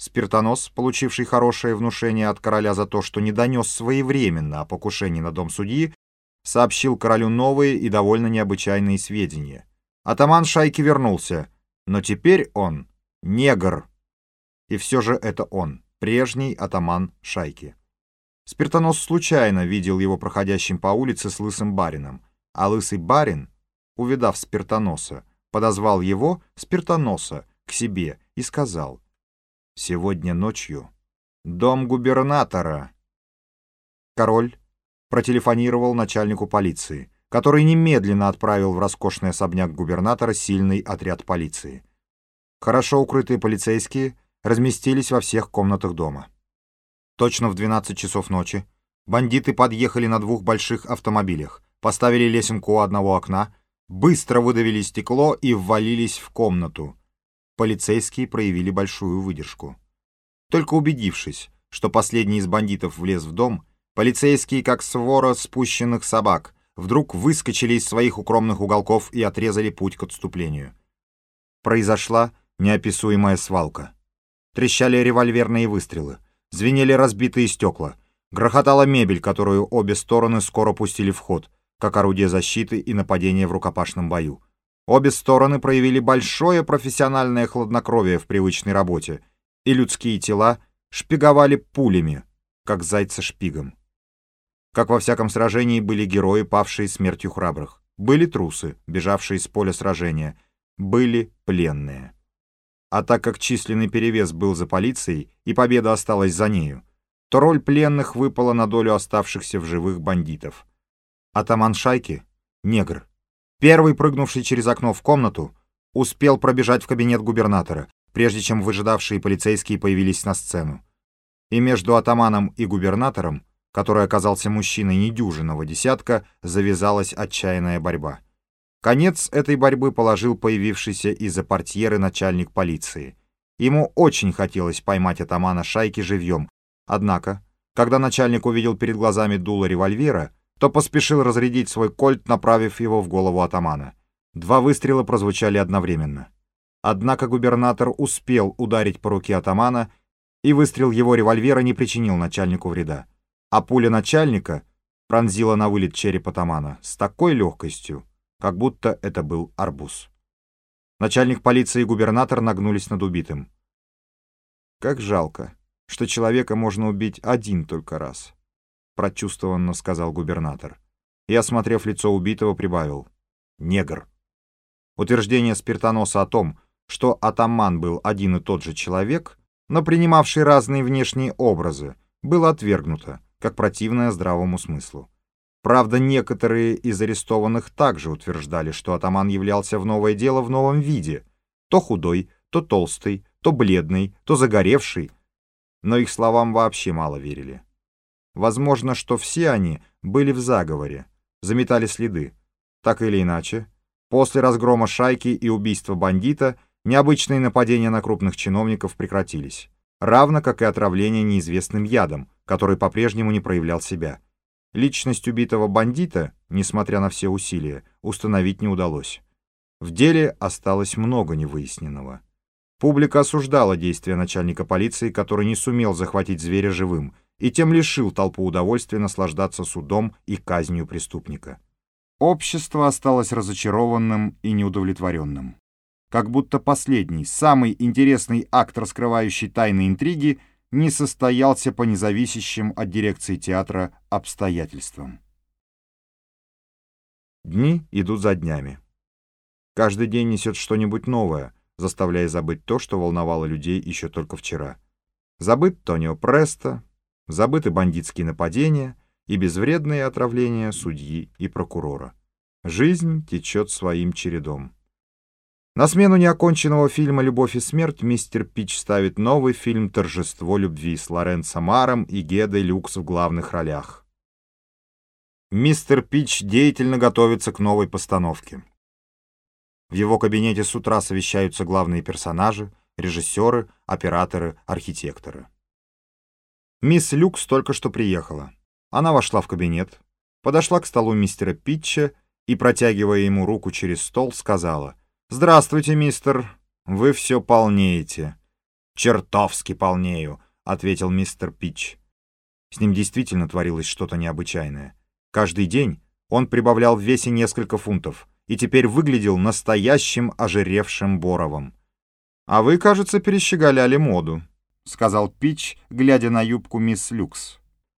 Спиртонос, получивший хорошее внушение от короля за то, что не донес своевременно о покушении на дом судьи, сообщил королю новые и довольно необычайные сведения. Атаман шайки вернулся, но теперь он негр. И все же это он, прежний атаман шайки. Спиртонос случайно видел его проходящим по улице с лысым барином, а лысый барин, увидав спиртоноса, подозвал его, спиртоноса, к себе и сказал «Сегодня ночью дом губернатора». Король протелефонировал начальнику полиции, который немедленно отправил в роскошный особняк губернатора сильный отряд полиции. Хорошо укрытые полицейские разместились во всех комнатах дома. Точно в 12 часов ночи бандиты подъехали на двух больших автомобилях, поставили лесенку у одного окна, быстро выдавили стекло и ввалились в комнату. Полицейские проявили большую выдержку. Только убедившись, что последний из бандитов влез в дом, полицейские, как свора спущенных собак, вдруг выскочили из своих укромных уголков и отрезали путь к отступлению. Произошла неописуемая свалка. Трещали револьверные выстрелы, звенели разбитые стекла, грохотала мебель, которую обе стороны скоро пустили в ход — как орудие защиты и нападения в рукопашном бою. Обе стороны проявили большое профессиональное хладнокровие в привычной работе, и людские тела шпиговали пулями, как зайца шпигом. Как во всяком сражении были герои, павшие смертью храбрых, были трусы, бежавшие с поля сражения, были пленные. А так как численный перевес был за полицией и победа осталась за нею, то роль пленных выпала на долю оставшихся в живых бандитов — Атаман шайки, негр, первый прыгнувший через окно в комнату, успел пробежать в кабинет губернатора, прежде чем выжидавшие полицейские появились на сцену. И между атаманом и губернатором, который оказался мужчиной недюжинного десятка, завязалась отчаянная борьба. Конец этой борьбы положил появившийся из-за портьеры начальник полиции. Ему очень хотелось поймать атамана шайки живьем, однако, когда начальник увидел перед глазами дуло револьвера, то поспешил разрядить свой кольт, направив его в голову атамана. Два выстрела прозвучали одновременно. Однако губернатор успел ударить по руке атамана, и выстрел его револьвера не причинил начальнику вреда. А пуля начальника пронзила на вылет череп атамана с такой легкостью, как будто это был арбуз. Начальник полиции и губернатор нагнулись над убитым. Как жалко, что человека можно убить один только раз прочувствованно сказал губернатор. И, осмотрев лицо убитого, прибавил. Негр. Утверждение спиртоноса о том, что атаман был один и тот же человек, но принимавший разные внешние образы, было отвергнуто, как противное здравому смыслу. Правда, некоторые из арестованных также утверждали, что атаман являлся в новое дело в новом виде, то худой, то толстый, то бледный, то загоревший, но их словам вообще мало верили. Возможно, что все они были в заговоре, заметали следы. Так или иначе, после разгрома шайки и убийства бандита необычные нападения на крупных чиновников прекратились, равно как и отравление неизвестным ядом, который по-прежнему не проявлял себя. Личность убитого бандита, несмотря на все усилия, установить не удалось. В деле осталось много невыясненного. Публика осуждала действия начальника полиции, который не сумел захватить зверя живым, и тем лишил толпу удовольствия наслаждаться судом и казнью преступника. Общество осталось разочарованным и неудовлетворенным. Как будто последний, самый интересный акт, раскрывающий тайны интриги, не состоялся по независящим от дирекции театра обстоятельствам. Дни идут за днями. Каждый день несет что-нибудь новое, заставляя забыть то, что волновало людей еще только вчера. Забыт Тонио Престо, забыты бандитские нападения и безвредные отравления судьи и прокурора. Жизнь течет своим чередом. На смену неоконченного фильма «Любовь и смерть» мистер Пич ставит новый фильм «Торжество любви» с Лоренцо Маром и Гедой Люкс в главных ролях. Мистер Пич деятельно готовится к новой постановке. В его кабинете с утра совещаются главные персонажи, режиссеры, операторы, архитекторы. Мисс Люкс только что приехала. Она вошла в кабинет, подошла к столу мистера Питча и, протягивая ему руку через стол, сказала «Здравствуйте, мистер. Вы все полнеете. «Чертовски полнею», — ответил мистер Питч. С ним действительно творилось что-то необычайное. Каждый день он прибавлял в весе несколько фунтов и теперь выглядел настоящим ожиревшим Боровым. «А вы, кажется, перещеголяли моду», — сказал Питч, глядя на юбку мисс Люкс.